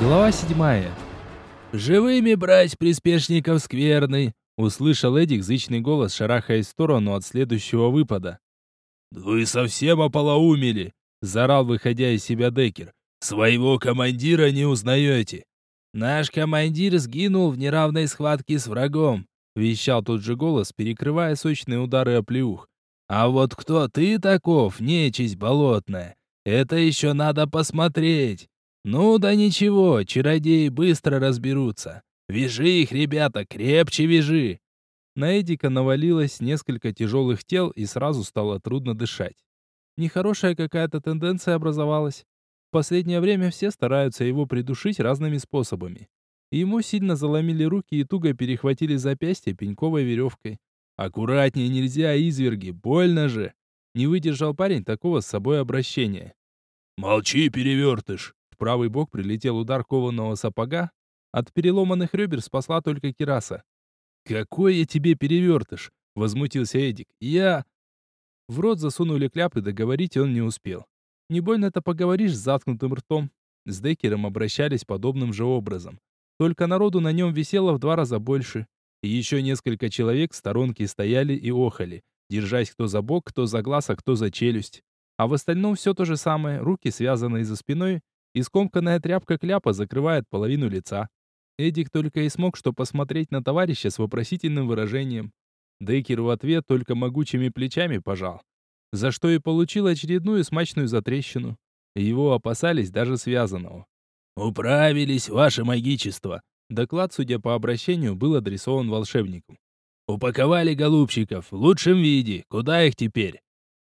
Глава седьмая. «Живыми брать приспешников скверный!» Услышал Эдик зычный голос, шарахаясь в сторону от следующего выпада. «Вы совсем ополоумели!» Заорал, выходя из себя Декер. «Своего командира не узнаете!» «Наш командир сгинул в неравной схватке с врагом», вещал тот же голос, перекрывая сочные удары оплеух. «А вот кто ты таков, нечисть болотная? Это еще надо посмотреть. Ну да ничего, чародеи быстро разберутся. Вяжи их, ребята, крепче вяжи!» На Эдика навалилось несколько тяжелых тел, и сразу стало трудно дышать. Нехорошая какая-то тенденция образовалась. В последнее время все стараются его придушить разными способами. Ему сильно заломили руки и туго перехватили запястье пеньковой веревкой. «Аккуратнее нельзя, изверги, больно же!» Не выдержал парень такого с собой обращения. «Молчи, перевертыш!» Правый бок прилетел удар кованого сапога. От переломанных ребер спасла только кираса. «Какой я тебе перевертыш!» — возмутился Эдик. «Я...» В рот засунули кляп, и договорить он не успел. Не больно-то поговоришь с заткнутым ртом. С Деккером обращались подобным же образом. Только народу на нем висело в два раза больше. И еще несколько человек в сторонке стояли и охали, держась кто за бок, кто за глаз, а кто за челюсть. А в остальном все то же самое, руки связанные за спиной, и скомканная тряпка кляпа закрывает половину лица. Эдик только и смог что посмотреть на товарища с вопросительным выражением. Дейкер в ответ только могучими плечами пожал. За что и получил очередную смачную затрещину. Его опасались даже связанного. «Управились, ваше магичество!» Доклад, судя по обращению, был адресован волшебнику. «Упаковали голубчиков в лучшем виде. Куда их теперь?»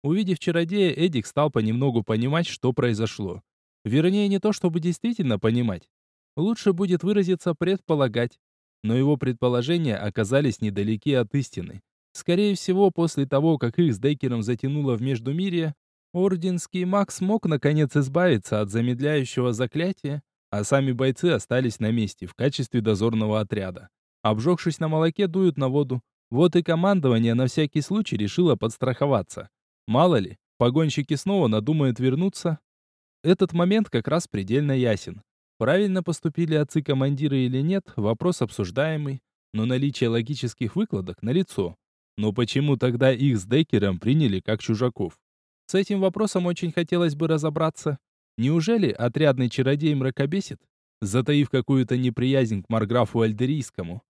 Увидев чародея, Эдик стал понемногу понимать, что произошло. Вернее, не то чтобы действительно понимать. Лучше будет выразиться предполагать но его предположения оказались недалеки от истины. Скорее всего, после того, как их с Деккером затянуло в Междумирье, орденский маг смог наконец избавиться от замедляющего заклятия, а сами бойцы остались на месте в качестве дозорного отряда. Обжегшись на молоке, дуют на воду. Вот и командование на всякий случай решило подстраховаться. Мало ли, погонщики снова надумают вернуться. Этот момент как раз предельно ясен. Правильно поступили отцы-командиры или нет, вопрос обсуждаемый, но наличие логических выкладок налицо. Но почему тогда их с Деккером приняли как чужаков? С этим вопросом очень хотелось бы разобраться. Неужели отрядный чародей мракобесит, затаив какую-то неприязнь к Марграфу Альдерийскому?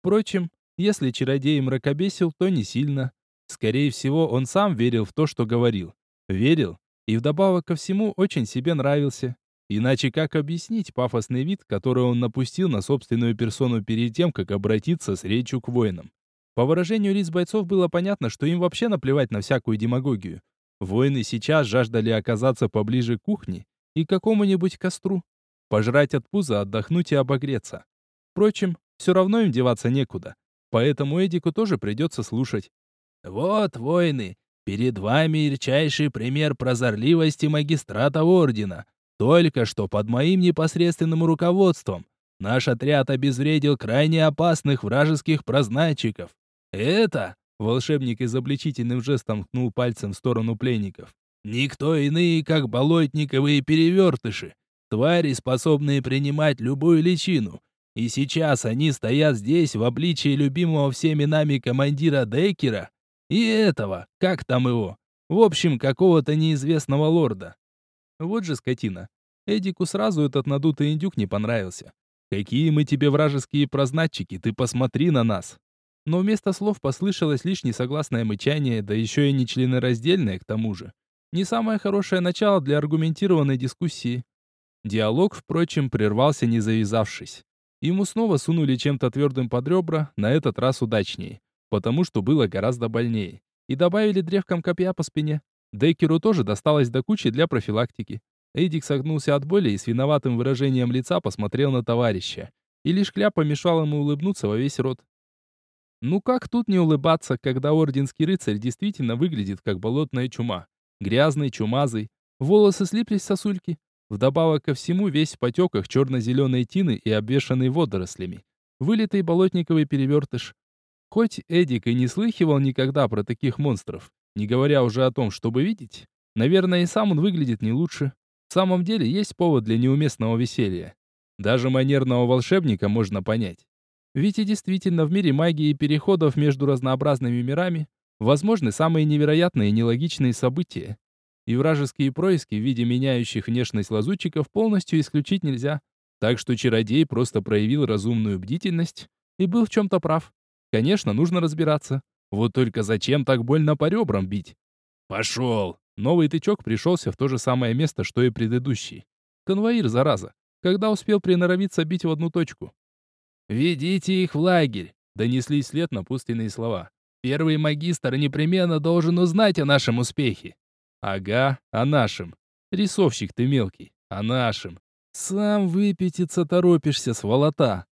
Впрочем, если чародей мракобесил, то не сильно. Скорее всего, он сам верил в то, что говорил. Верил, и вдобавок ко всему очень себе нравился. Иначе как объяснить пафосный вид, который он напустил на собственную персону перед тем, как обратиться с речью к воинам? По выражению лиц бойцов было понятно, что им вообще наплевать на всякую демагогию. Воины сейчас жаждали оказаться поближе к кухне и какому-нибудь костру. Пожрать от пуза, отдохнуть и обогреться. Впрочем, все равно им деваться некуда. Поэтому Эдику тоже придется слушать. «Вот, воины, перед вами ярчайший пример прозорливости магистрата Ордена», только что под моим непосредственным руководством наш отряд обезвредил крайне опасных вражеских прознатчиков. Это, волшебник изобличительным жестом ткнул пальцем в сторону пленников, никто иные, как болотниковые перевертыши, твари, способные принимать любую личину. И сейчас они стоят здесь в обличии любимого всеми нами командира Деккера и этого, как там его, в общем, какого-то неизвестного лорда. Вот же скотина. Эдику сразу этот надутый индюк не понравился. «Какие мы тебе вражеские прознатчики, ты посмотри на нас!» Но вместо слов послышалось лишь несогласное мычание, да еще и нечленораздельное к тому же. Не самое хорошее начало для аргументированной дискуссии. Диалог, впрочем, прервался не завязавшись. Ему снова сунули чем-то твердым под ребра, на этот раз удачнее, потому что было гораздо больнее. И добавили древком копья по спине. Деккеру тоже досталось до кучи для профилактики. Эдик согнулся от боли и с виноватым выражением лица посмотрел на товарища. И лишь кляп помешал ему улыбнуться во весь рот. Ну как тут не улыбаться, когда орденский рыцарь действительно выглядит как болотная чума. Грязный, чумазый, волосы слиплись сосульки. Вдобавок ко всему весь в потеках черно-зеленой тины и обвешанный водорослями. Вылитый болотниковый перевертыш. Хоть Эдик и не слыхивал никогда про таких монстров, не говоря уже о том, чтобы видеть, наверное, и сам он выглядит не лучше. В самом деле есть повод для неуместного веселья. Даже манерного волшебника можно понять. Ведь и действительно в мире магии и переходов между разнообразными мирами возможны самые невероятные и нелогичные события. И вражеские происки в виде меняющих внешность лазутчиков полностью исключить нельзя. Так что чародей просто проявил разумную бдительность и был в чем-то прав. Конечно, нужно разбираться. Вот только зачем так больно по ребрам бить? Пошел! Новый тычок пришелся в то же самое место, что и предыдущий. Конвоир, зараза, когда успел приноровиться бить в одну точку. «Ведите их в лагерь!» — донеслись след напутственные слова. «Первый магистр непременно должен узнать о нашем успехе». «Ага, о нашем. Рисовщик ты мелкий, о нашем. Сам выпятиться торопишься, сволота».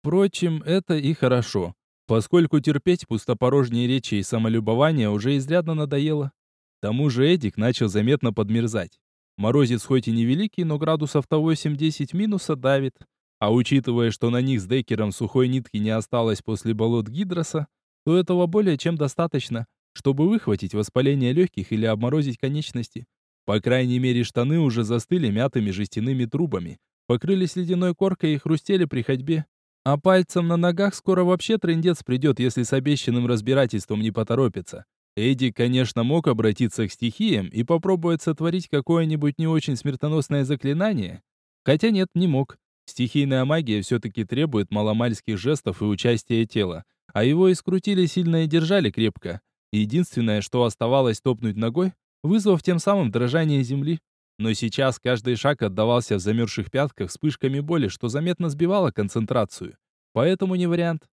Впрочем, это и хорошо, поскольку терпеть пустопорожние речи и самолюбование уже изрядно надоело. К тому же Эдик начал заметно подмерзать. Морозец хоть и невеликий, но градусов того 7-10 минуса давит. А учитывая, что на них с Деккером сухой нитки не осталось после болот Гидроса, то этого более чем достаточно, чтобы выхватить воспаление легких или обморозить конечности. По крайней мере, штаны уже застыли мятыми жестяными трубами, покрылись ледяной коркой и хрустели при ходьбе. А пальцем на ногах скоро вообще трындец придет, если с обещанным разбирательством не поторопится. Эдди, конечно, мог обратиться к стихиям и попробовать сотворить какое-нибудь не очень смертоносное заклинание. Хотя нет, не мог. Стихийная магия все-таки требует маломальских жестов и участия тела. А его и скрутили сильно и держали крепко. Единственное, что оставалось топнуть ногой, вызвав тем самым дрожание земли. Но сейчас каждый шаг отдавался в замерзших пятках вспышками боли, что заметно сбивало концентрацию. Поэтому не вариант.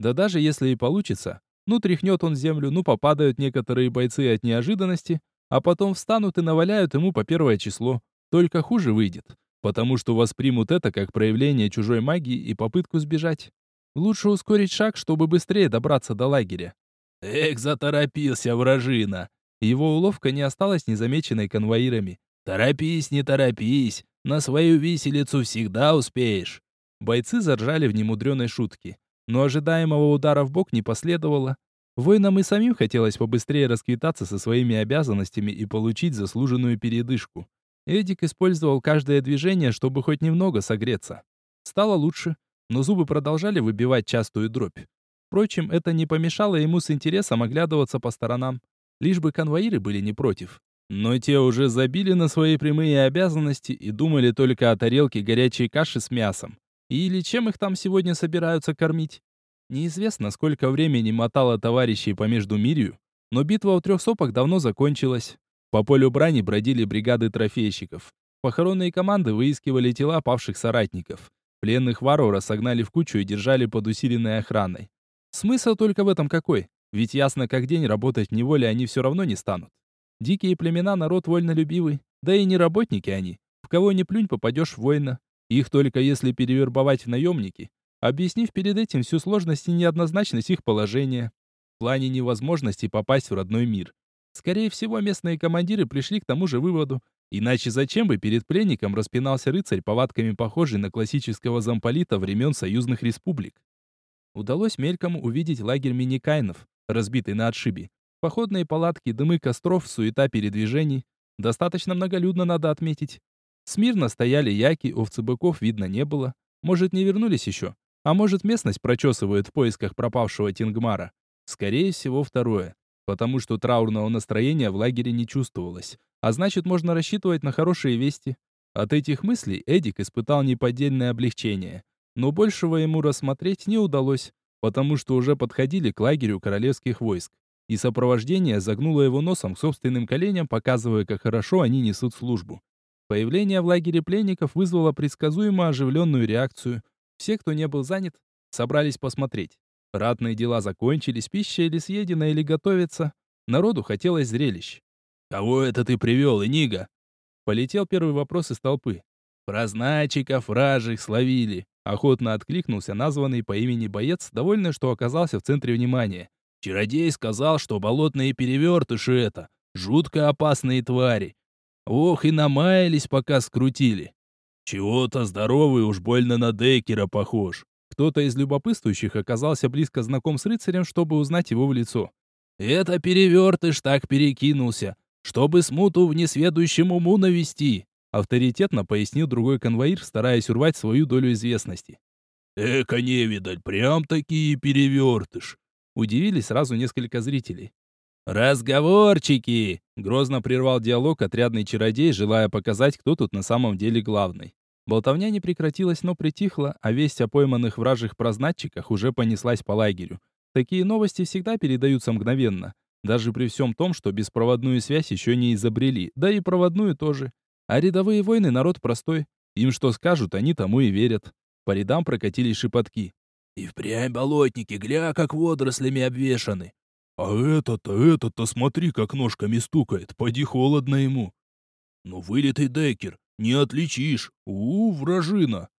Да даже если и получится, ну, тряхнет он землю, ну, попадают некоторые бойцы от неожиданности, а потом встанут и наваляют ему по первое число. Только хуже выйдет, потому что воспримут это как проявление чужой магии и попытку сбежать. Лучше ускорить шаг, чтобы быстрее добраться до лагеря. Эх, заторопился вражина. Его уловка не осталась незамеченной конвоирами. «Торопись, не торопись, на свою виселицу всегда успеешь». Бойцы заржали в немудреной шутке но ожидаемого удара в бок не последовало. Воинам и самим хотелось побыстрее расквитаться со своими обязанностями и получить заслуженную передышку. Эдик использовал каждое движение, чтобы хоть немного согреться. Стало лучше, но зубы продолжали выбивать частую дробь. Впрочем, это не помешало ему с интересом оглядываться по сторонам, лишь бы конвоиры были не против. Но те уже забили на свои прямые обязанности и думали только о тарелке горячей каши с мясом. Или чем их там сегодня собираются кормить? Неизвестно, сколько времени мотало товарищей по Междумирью, но битва у трех сопок давно закончилась. По полю брани бродили бригады трофейщиков. Похоронные команды выискивали тела павших соратников. Пленных варваров согнали в кучу и держали под усиленной охраной. Смысл только в этом какой? Ведь ясно как день работать в неволе они все равно не станут. Дикие племена народ вольнолюбивый, да и не работники они. В кого ни плюнь, попадешь в воина. Их только если перевербовать в наемники, объяснив перед этим всю сложность и неоднозначность их положения, в плане невозможности попасть в родной мир. Скорее всего, местные командиры пришли к тому же выводу, иначе зачем бы перед пленником распинался рыцарь повадками похожий на классического замполита времен союзных республик. Удалось мельком увидеть лагерь миникайнов, разбитый на отшибе. Походные палатки, дымы костров, суета передвижений. Достаточно многолюдно, надо отметить. Смирно стояли яки, овцы-быков видно не было. Может, не вернулись еще? А может, местность прочесывают в поисках пропавшего Тингмара? Скорее всего, второе. Потому что траурного настроения в лагере не чувствовалось. А значит, можно рассчитывать на хорошие вести. От этих мыслей Эдик испытал неподдельное облегчение. Но большего ему рассмотреть не удалось, потому что уже подходили к лагерю королевских войск. И сопровождение загнуло его носом к собственным коленям, показывая, как хорошо они несут службу. Появление в лагере пленников вызвало предсказуемо оживленную реакцию. Все, кто не был занят, собрались посмотреть. Ратные дела закончились, пища или съедена, или готовится. Народу хотелось зрелищ. «Кого это ты привел, Инига?» Полетел первый вопрос из толпы. «Прознайчиков ражих словили», — охотно откликнулся названный по имени боец, довольный, что оказался в центре внимания. «Чародей сказал, что болотные перевертыши это, жутко опасные твари, Ох, и намаялись, пока скрутили. Чего-то здоровый уж больно на Деккера похож. Кто-то из любопытствующих оказался близко знаком с рыцарем, чтобы узнать его в лицо. Это перевертыш так перекинулся, чтобы смуту в несведущем уму навести. авторитетно пояснил другой конвоир, стараясь урвать свою долю известности. «Эка не видать, прям такие перевертыш!» Удивились сразу несколько зрителей. «Разговорчики!» — грозно прервал диалог отрядный чародей, желая показать, кто тут на самом деле главный. Болтовня не прекратилась, но притихла, а весть о пойманных вражьих прознатчиках уже понеслась по лагерю. Такие новости всегда передаются мгновенно, даже при всем том, что беспроводную связь еще не изобрели, да и проводную тоже. А рядовые войны народ простой, им что скажут, они тому и верят. По рядам прокатились шепотки. «И впрямь болотники, гля, как водорослями обвешаны!» «А этот-то, этот-то смотри, как ножками стукает, поди холодно ему!» «Ну вылитый декер, не отличишь! У, вражина!»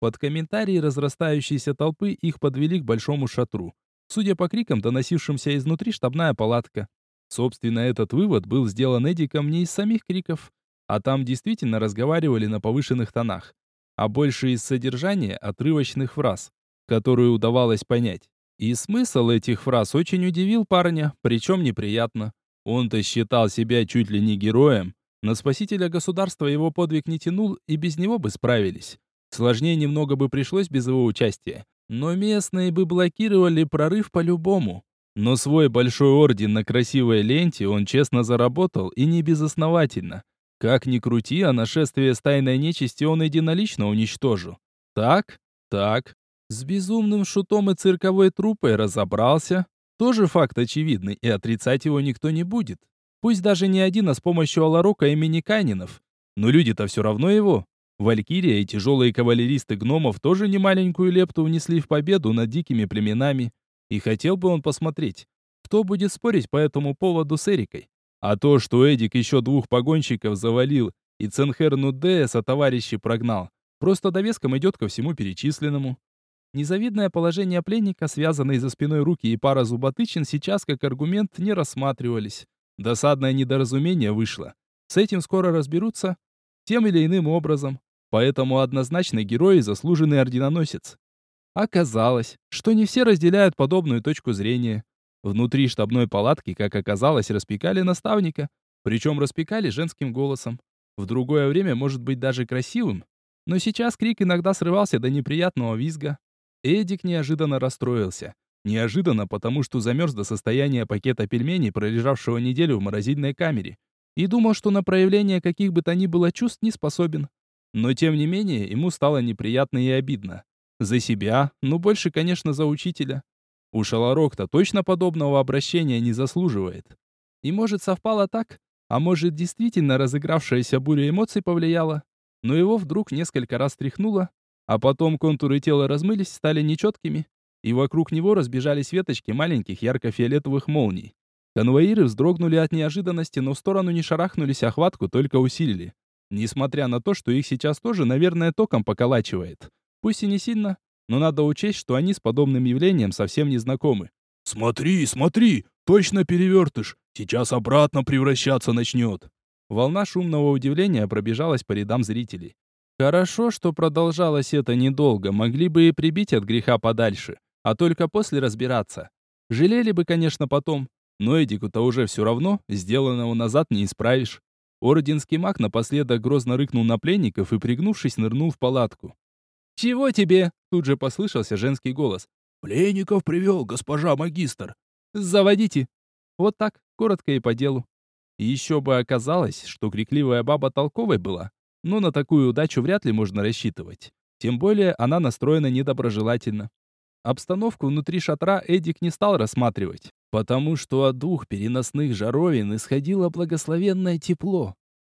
Под комментарии разрастающейся толпы их подвели к большому шатру. Судя по крикам, доносившимся изнутри штабная палатка. Собственно, этот вывод был сделан Эдиком не из самих криков, а там действительно разговаривали на повышенных тонах, а больше из содержания отрывочных фраз, которые удавалось понять. И смысл этих фраз очень удивил парня, причем неприятно. Он-то считал себя чуть ли не героем, на спасителя государства его подвиг не тянул, и без него бы справились. Сложнее немного бы пришлось без его участия. Но местные бы блокировали прорыв по-любому. Но свой большой орден на красивой ленте он честно заработал и не безосновательно. Как ни крути, а нашествие с тайной нечисти он единолично уничтожил. Так? Так. С безумным шутом и цирковой трупой разобрался. Тоже факт очевидный, и отрицать его никто не будет. Пусть даже не один, а с помощью Аларока и Миниканинов. Но люди-то все равно его. Валькирия и тяжелые кавалеристы гномов тоже немаленькую лепту внесли в победу над дикими племенами. И хотел бы он посмотреть, кто будет спорить по этому поводу с Эрикой. А то, что Эдик еще двух погонщиков завалил и Ценхерну Деэса товарищи прогнал, просто довеском идет ко всему перечисленному. Незавидное положение пленника, связанные за спиной руки и пара зуботычин, сейчас как аргумент не рассматривались. Досадное недоразумение вышло. С этим скоро разберутся, тем или иным образом. Поэтому однозначно герой и заслуженный орденоносец. Оказалось, что не все разделяют подобную точку зрения. Внутри штабной палатки, как оказалось, распекали наставника, причем распекали женским голосом. В другое время может быть даже красивым, но сейчас крик иногда срывался до неприятного визга. Эдик неожиданно расстроился. Неожиданно, потому что замерз до состояния пакета пельменей, пролежавшего неделю в морозильной камере, и думал, что на проявление каких бы то ни было чувств не способен. Но тем не менее, ему стало неприятно и обидно. За себя, но больше, конечно, за учителя. У Шаларок-то точно подобного обращения не заслуживает. И может совпало так, а может действительно разыгравшаяся буря эмоций повлияла. Но его вдруг несколько раз тряхнуло, а потом контуры тела размылись, стали нечеткими, и вокруг него разбежались веточки маленьких ярко-фиолетовых молний. Конвоиры вздрогнули от неожиданности, но в сторону не шарахнулись, а хватку только усилили. Несмотря на то, что их сейчас тоже, наверное, током поколачивает. Пусть и не сильно, но надо учесть, что они с подобным явлением совсем не знакомы. «Смотри, смотри, точно перевертыш, сейчас обратно превращаться начнет». Волна шумного удивления пробежалась по рядам зрителей. Хорошо, что продолжалось это недолго, могли бы и прибить от греха подальше, а только после разбираться. Жалели бы, конечно, потом, но Эдику-то уже все равно, сделанного назад не исправишь. Орденский маг напоследок грозно рыкнул на пленников и, пригнувшись, нырнул в палатку. «Чего тебе?» — тут же послышался женский голос. «Пленников привел, госпожа магистр». «Заводите». Вот так, коротко и по делу. еще бы оказалось, что крикливая баба толковой была, но на такую удачу вряд ли можно рассчитывать. Тем более она настроена недоброжелательно. Обстановку внутри шатра Эдик не стал рассматривать, потому что от двух переносных жаровин исходило благословенное тепло.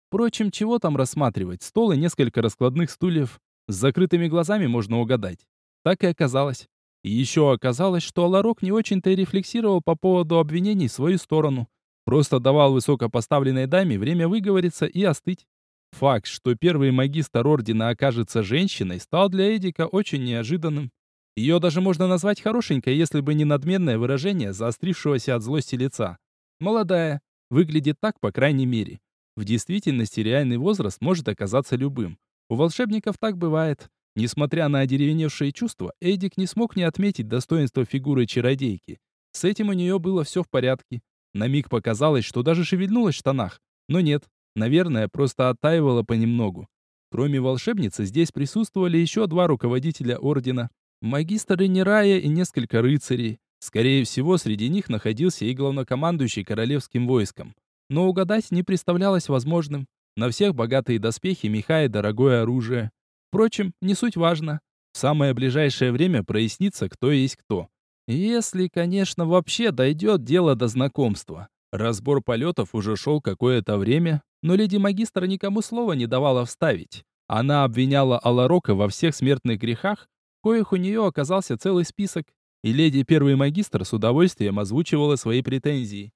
Впрочем, чего там рассматривать? Стол и несколько раскладных стульев. С закрытыми глазами можно угадать. Так и оказалось. И еще оказалось, что Аларок не очень-то и рефлексировал по поводу обвинений в свою сторону. Просто давал высокопоставленной даме время выговориться и остыть. Факт, что первый магистр ордена окажется женщиной, стал для Эдика очень неожиданным. Ее даже можно назвать хорошенькой, если бы не надменное выражение заострившегося от злости лица. Молодая. Выглядит так, по крайней мере. В действительности реальный возраст может оказаться любым. У волшебников так бывает. Несмотря на одеревеневшие чувства, Эдик не смог не отметить достоинство фигуры чародейки. С этим у нее было все в порядке. На миг показалось, что даже шевельнулась в штанах. Но нет, Наверное, просто оттаивала понемногу. Кроме волшебницы, здесь присутствовали еще два руководителя ордена. Магистр Ренерая и несколько рыцарей. Скорее всего, среди них находился и главнокомандующий королевским войском. Но угадать не представлялось возможным. На всех богатые доспехи, меха и дорогое оружие. Впрочем, не суть важно. В самое ближайшее время прояснится, кто есть кто. Если, конечно, вообще дойдет дело до знакомства. Разбор полетов уже шел какое-то время, но леди-магистр никому слова не давала вставить. Она обвиняла Аларока во всех смертных грехах, коих у нее оказался целый список, и леди первый магистр с удовольствием озвучивала свои претензии.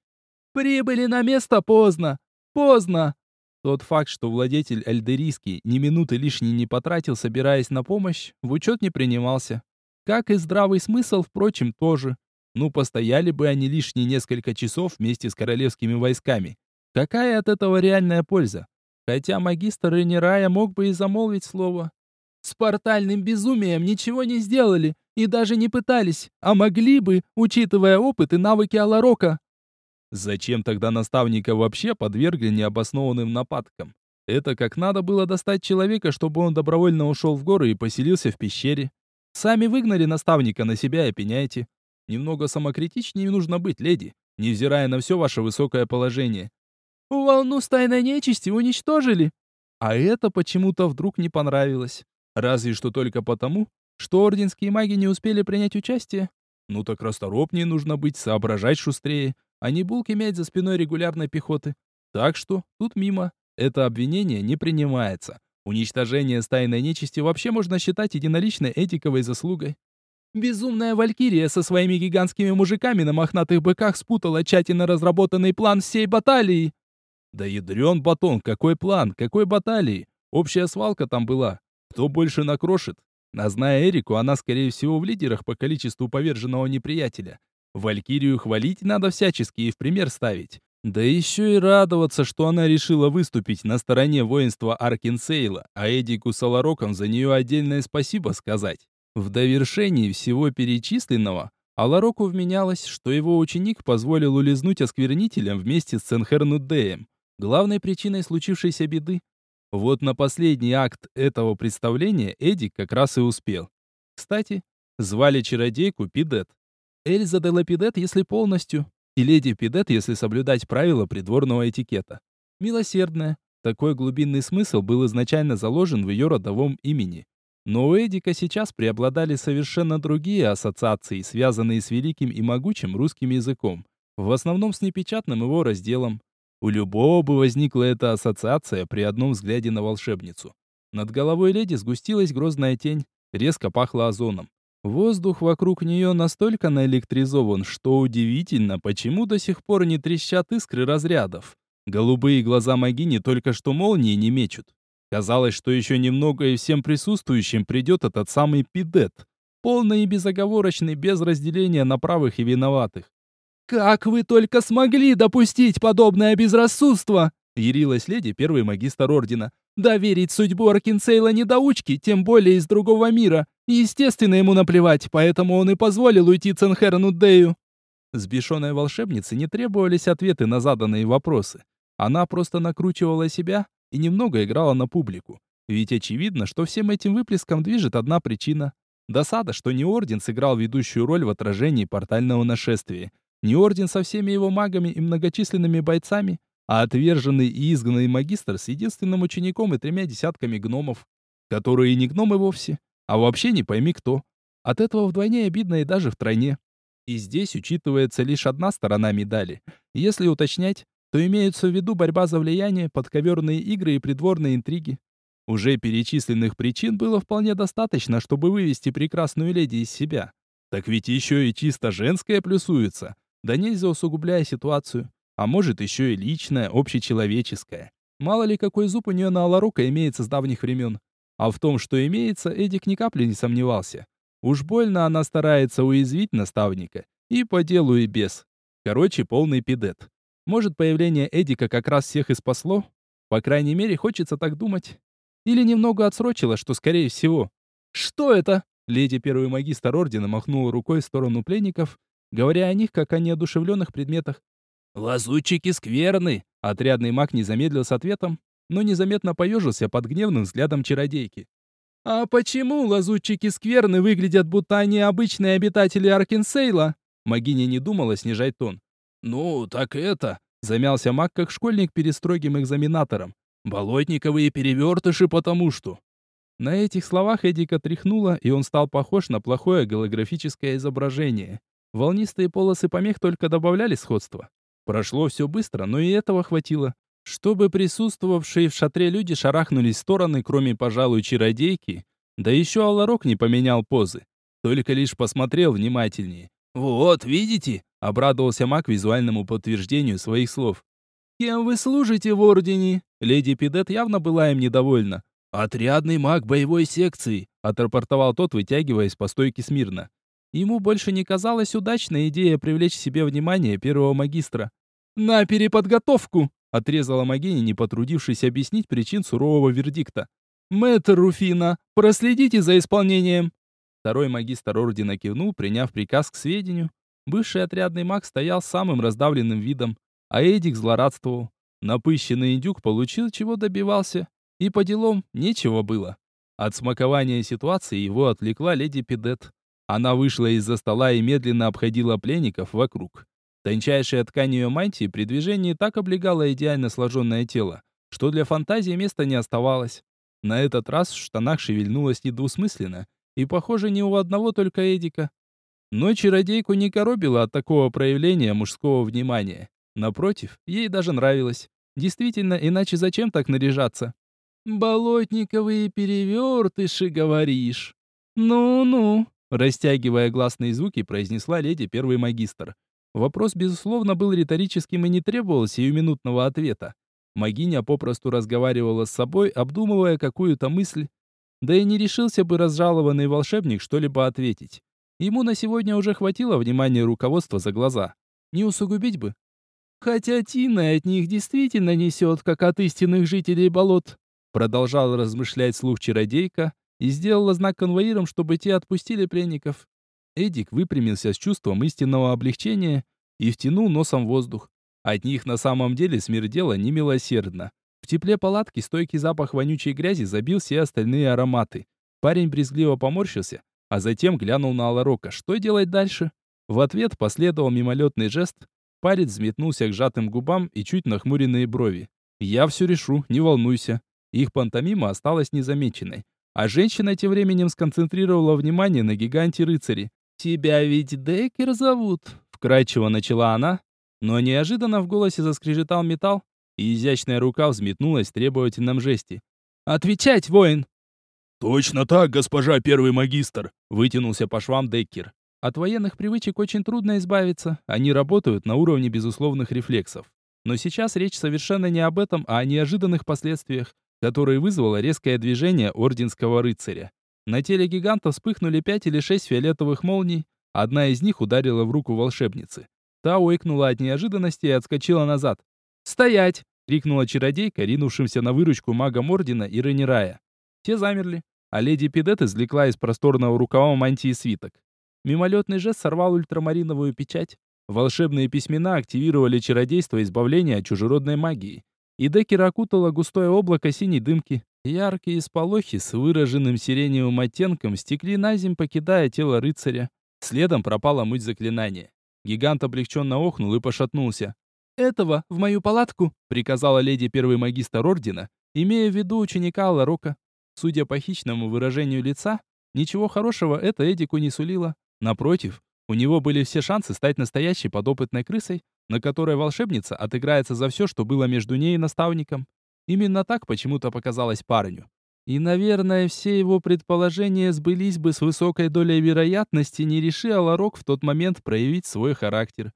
«Прибыли на место поздно! Поздно!» Тот факт, что владетель Эльдерийский ни минуты лишней не потратил, собираясь на помощь, в учет не принимался. Как и здравый смысл, впрочем, тоже. Ну, постояли бы они лишние несколько часов вместе с королевскими войсками. Какая от этого реальная польза? Хотя магистр Ренерая мог бы и замолвить слово. С портальным безумием ничего не сделали и даже не пытались, а могли бы, учитывая опыт и навыки Аларока. Зачем тогда наставника вообще подвергли необоснованным нападкам? Это как надо было достать человека, чтобы он добровольно ушел в горы и поселился в пещере. Сами выгнали наставника на себя и пеняйте. Немного самокритичнее нужно быть, леди, невзирая на все ваше высокое положение. Волну с тайной нечисти уничтожили. А это почему-то вдруг не понравилось. Разве что только потому, что орденские маги не успели принять участие. Ну так расторопнее нужно быть, соображать шустрее, а не булки мять за спиной регулярной пехоты. Так что тут мимо. Это обвинение не принимается. Уничтожение стайной нечисти вообще можно считать единоличной этиковой заслугой. Безумная Валькирия со своими гигантскими мужиками на мохнатых быках спутала тщательно разработанный план всей баталии. Да ядрен батон, какой план, какой баталии? Общая свалка там была. Кто больше накрошит? А зная Эрику, она, скорее всего, в лидерах по количеству поверженного неприятеля. Валькирию хвалить надо всячески и в пример ставить. Да еще и радоваться, что она решила выступить на стороне воинства Аркинсейла, а Эдику Саларокам за нее отдельное спасибо сказать. В довершении всего перечисленного, Алароку вменялось, что его ученик позволил улизнуть осквернителям вместе с Ценхернудеем, главной причиной случившейся беды. Вот на последний акт этого представления Эдик как раз и успел. Кстати, звали чародейку Пидет. Эльза де Лапидет, если полностью, и леди Пидет, если соблюдать правила придворного этикета. Милосердная. Такой глубинный смысл был изначально заложен в ее родовом имени. Но у Эдика сейчас преобладали совершенно другие ассоциации, связанные с великим и могучим русским языком, в основном с непечатным его разделом. У любого бы возникла эта ассоциация при одном взгляде на волшебницу. Над головой леди сгустилась грозная тень, резко пахло озоном. Воздух вокруг нее настолько наэлектризован, что удивительно, почему до сих пор не трещат искры разрядов. Голубые глаза Магини только что молнии не мечут. Казалось, что еще немного и всем присутствующим придет этот самый пидет, полный и безоговорочный, без разделения на правых и виноватых. «Как вы только смогли допустить подобное безрассудство!» ярилась леди первый магистр ордена. «Доверить судьбу Аркинсейла недоучки, тем более из другого мира. Естественно, ему наплевать, поэтому он и позволил уйти Ценхерну Дею». Сбешенной волшебнице не требовались ответы на заданные вопросы. Она просто накручивала себя и немного играла на публику. Ведь очевидно, что всем этим выплеском движет одна причина. Досада, что не Орден сыграл ведущую роль в отражении портального нашествия. Не Орден со всеми его магами и многочисленными бойцами, а отверженный и изгнанный магистр с единственным учеником и тремя десятками гномов, которые не гномы вовсе, а вообще не пойми кто. От этого вдвойне обидно и даже втройне. И здесь учитывается лишь одна сторона медали. Если уточнять, то имеются в виду борьба за влияние, подковерные игры и придворные интриги. Уже перечисленных причин было вполне достаточно, чтобы вывести прекрасную леди из себя. Так ведь еще и чисто женское плюсуется, да нельзя усугубляя ситуацию. А может еще и личное, общечеловеческое. Мало ли какой зуб у нее на Аларука имеется с давних времен. А в том, что имеется, Эдик ни капли не сомневался. Уж больно она старается уязвить наставника. И по делу, и без. Короче, полный пидет. Может, появление Эдика как раз всех и спасло? По крайней мере, хочется так думать. Или немного отсрочило, что скорее всего. «Что это?» Леди первый магистр ордена махнула рукой в сторону пленников, говоря о них как о неодушевленных предметах. «Лазутчики скверны!» Отрядный маг не замедлил с ответом, но незаметно поежился под гневным взглядом чародейки. «А почему лазутчики скверны выглядят, будто они обычные обитатели Аркинсейла?» Магиня не думала снижать тон. «Ну, так это...» Замялся маг, как школьник перед строгим экзаменатором. «Болотниковые перевертыши, потому что...» На этих словах Эдика тряхнуло, и он стал похож на плохое голографическое изображение. Волнистые полосы помех только добавляли сходства. Прошло все быстро, но и этого хватило. Чтобы присутствовавшие в шатре люди шарахнулись в стороны, кроме, пожалуй, чародейки, да еще Алларок не поменял позы. Только лишь посмотрел внимательнее. «Вот, видите?» — обрадовался маг визуальному подтверждению своих слов. «Кем вы служите в Ордене?» Леди Пидет явно была им недовольна. «Отрядный маг боевой секции», — отрапортовал тот, вытягиваясь по стойке смирно. Ему больше не казалась удачной идея привлечь к себе внимание первого магистра. «На переподготовку!» — отрезала Магини, не потрудившись объяснить причин сурового вердикта. «Мэтр Руфина, проследите за исполнением!» Второй магистр ордена кивнул, приняв приказ к сведению. Бывший отрядный маг стоял самым раздавленным видом, а Эдик злорадствовал. Напыщенный индюк получил, чего добивался. И по делам нечего было. От смакования ситуации его отвлекла леди Пидет. Она вышла из-за стола и медленно обходила пленников вокруг. Тончайшая ткань ее мантии при движении так облегала идеально сложенное тело, что для фантазии места не оставалось. На этот раз в штанах шевельнулось недвусмысленно, и, похоже, не у одного только Эдика. Но чародейку не коробило от такого проявления мужского внимания. Напротив, ей даже нравилось. Действительно, иначе зачем так наряжаться? «Болотниковые перевертыши, говоришь?» «Ну-ну», — растягивая гласные звуки, произнесла леди первый магистр. Вопрос, безусловно, был риторическим и не требовал сиюминутного ответа. Магиня попросту разговаривала с собой, обдумывая какую-то мысль, да и не решился бы разжалованный волшебник что-либо ответить. Ему на сегодня уже хватило внимания руководства за глаза. Не усугубить бы. Хотя Тина от них действительно несет, как от истинных жителей болот. Продолжал размышлять слух чародейка и сделала знак конвоирам, чтобы те отпустили пленников. Эдик выпрямился с чувством истинного облегчения и втянул носом воздух. От них на самом деле смердело немилосердно. В тепле палатки стойкий запах вонючей грязи забил все остальные ароматы. Парень брезгливо поморщился, а затем глянул на Аларока. Что делать дальше? В ответ последовал мимолетный жест. Парень взметнулся к сжатым губам и чуть нахмуренные брови. «Я все решу, не волнуйся». Их пантомима осталась незамеченной. А женщина тем временем сконцентрировала внимание на гиганте-рыцаре. «Тебя ведь Деккер зовут?» Вкрадчиво начала она, но неожиданно в голосе заскрежетал металл, и изящная рука взметнулась в требовательном жесте. «Отвечать, воин!» «Точно так, госпожа первый магистр!» вытянулся по швам Деккер. От военных привычек очень трудно избавиться, они работают на уровне безусловных рефлексов. Но сейчас речь совершенно не об этом, а о неожиданных последствиях, которое вызвало резкое движение орденского рыцаря. На теле гиганта вспыхнули пять или шесть фиолетовых молний, одна из них ударила в руку волшебницы. Та ойкнула от неожиданности и отскочила назад. «Стоять!» — крикнула чародейка, ринувшимся на выручку магам Ордена и Ренерая. Те замерли, а леди Пидет извлекла из просторного рукава мантии свиток. Мимолетный жест сорвал ультрамариновую печать. Волшебные письмена активировали чародейство избавления от чужеродной магии и Деккера окутало густое облако синей дымки. Яркие сполохи с выраженным сиреневым оттенком стекли на земь, покидая тело рыцаря. Следом пропала муть заклинания. Гигант облегченно охнул и пошатнулся. «Этого в мою палатку!» — приказала леди первый магистр ордена, имея в виду ученика Ларока. Судя по хищному выражению лица, ничего хорошего это Эдику не сулило. Напротив, у него были все шансы стать настоящей подопытной крысой, на которой волшебница отыграется за все, что было между ней и наставником. Именно так почему-то показалось парню. И, наверное, все его предположения сбылись бы с высокой долей вероятности, не реши Аларок в тот момент проявить свой характер.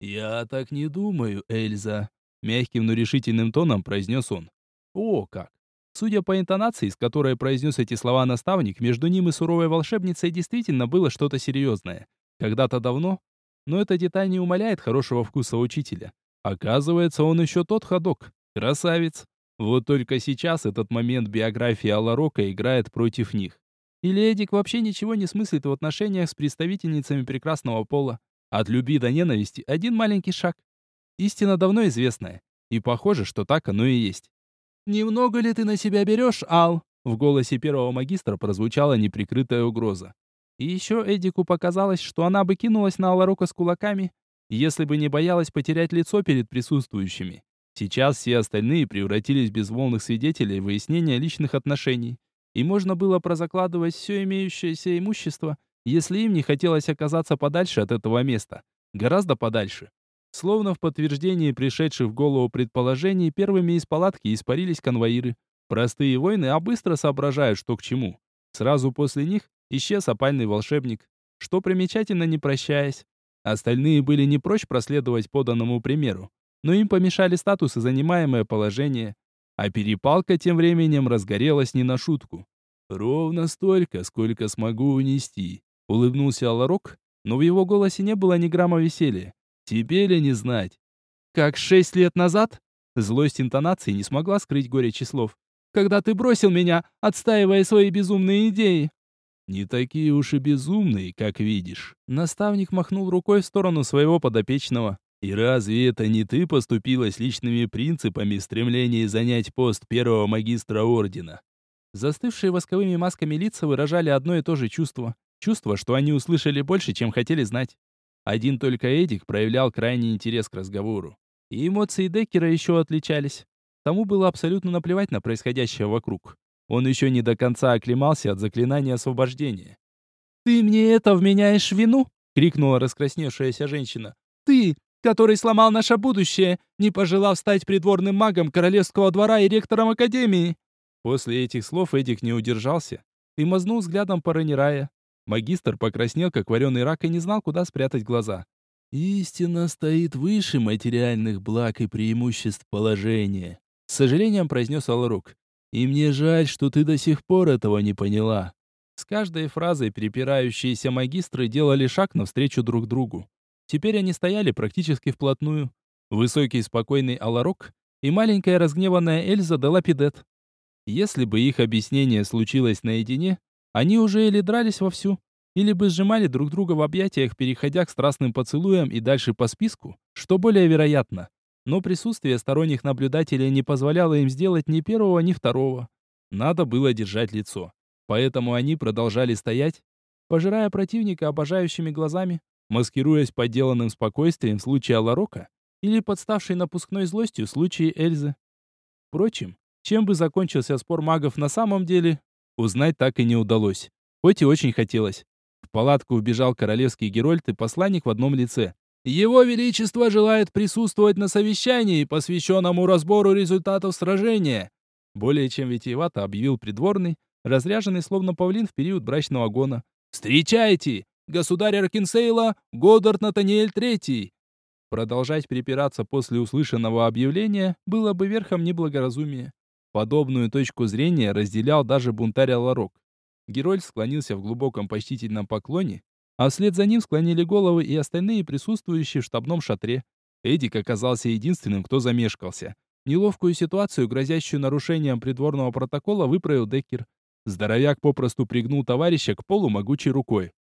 «Я так не думаю, Эльза», — мягким, но решительным тоном произнес он. О, как! Судя по интонации, с которой произнес эти слова наставник, между ним и суровой волшебницей действительно было что-то серьезное. Когда-то давно, но эта деталь не умаляет хорошего вкуса учителя. Оказывается, он еще тот ходок. Красавец. Вот только сейчас этот момент биографии Аларока играет против них. Или Эдик вообще ничего не смыслит в отношениях с представительницами прекрасного пола. От любви до ненависти один маленький шаг. Истина давно известная, и похоже, что так оно и есть. «Немного ли ты на себя берешь, Ал?» В голосе первого магистра прозвучала неприкрытая угроза. И еще Эдику показалось, что она бы кинулась на Аларока с кулаками, если бы не боялась потерять лицо перед присутствующими. Сейчас все остальные превратились в безволных свидетелей выяснения личных отношений, и можно было прозакладывать все имеющееся имущество, если им не хотелось оказаться подальше от этого места, гораздо подальше. Словно в подтверждении пришедших в голову предположений, первыми из палатки испарились конвоиры. Простые воины а быстро соображают, что к чему. Сразу после них исчез опальный волшебник, что примечательно не прощаясь. Остальные были не прочь проследовать поданному примеру, но им помешали статус и занимаемое положение. А перепалка тем временем разгорелась не на шутку. «Ровно столько, сколько смогу унести», — улыбнулся Аларок, но в его голосе не было ни грамма веселья. «Тебе ли не знать?» «Как шесть лет назад?» Злость интонации не смогла скрыть горечь слов. «Когда ты бросил меня, отстаивая свои безумные идеи!» «Не такие уж и безумные, как видишь». Наставник махнул рукой в сторону своего подопечного. «И разве это не ты поступилась личными принципами в стремлении занять пост первого магистра Ордена?» Застывшие восковыми масками лица выражали одно и то же чувство. Чувство, что они услышали больше, чем хотели знать. Один только Эдик проявлял крайний интерес к разговору. И эмоции Деккера еще отличались. Тому было абсолютно наплевать на происходящее вокруг. Он еще не до конца оклемался от заклинания освобождения. «Ты мне это вменяешь вину?» — крикнула раскрасневшаяся женщина. «Ты, который сломал наше будущее, не пожелав стать придворным магом королевского двора и ректором академии!» После этих слов Эдик не удержался и мазнул взглядом по Ранирая. Магистр покраснел, как вареный рак, и не знал, куда спрятать глаза. «Истина стоит выше материальных благ и преимуществ положения», — с сожалением произнес Алрук. И мне жаль, что ты до сих пор этого не поняла. С каждой фразой перепирающиеся магистры делали шаг навстречу друг другу. Теперь они стояли практически вплотную. Высокий спокойный Аларок и маленькая разгневанная Эльза де Лапидет. Если бы их объяснение случилось наедине, они уже или дрались вовсю, или бы сжимали друг друга в объятиях, переходя к страстным поцелуям и дальше по списку, что более вероятно но присутствие сторонних наблюдателей не позволяло им сделать ни первого, ни второго. Надо было держать лицо. Поэтому они продолжали стоять, пожирая противника обожающими глазами, маскируясь подделанным спокойствием в случае Аларока или подставшей напускной злостью в случае Эльзы. Впрочем, чем бы закончился спор магов на самом деле, узнать так и не удалось, хоть и очень хотелось. В палатку вбежал королевский герольд и посланник в одном лице. Его Величество желает присутствовать на совещании, посвященному разбору результатов сражения. Более чем витиевато объявил придворный, разряженный словно павлин в период брачного гона. «Встречайте! Государь Аркинсейла, Годдард Натаниэль Третий!» Продолжать припираться после услышанного объявления было бы верхом неблагоразумия. Подобную точку зрения разделял даже бунтарь Ларок. Герольд склонился в глубоком почтительном поклоне а вслед за ним склонили головы и остальные присутствующие в штабном шатре. Эдик оказался единственным, кто замешкался. Неловкую ситуацию, грозящую нарушением придворного протокола, выправил Деккер. Здоровяк попросту пригнул товарища к полу могучей рукой.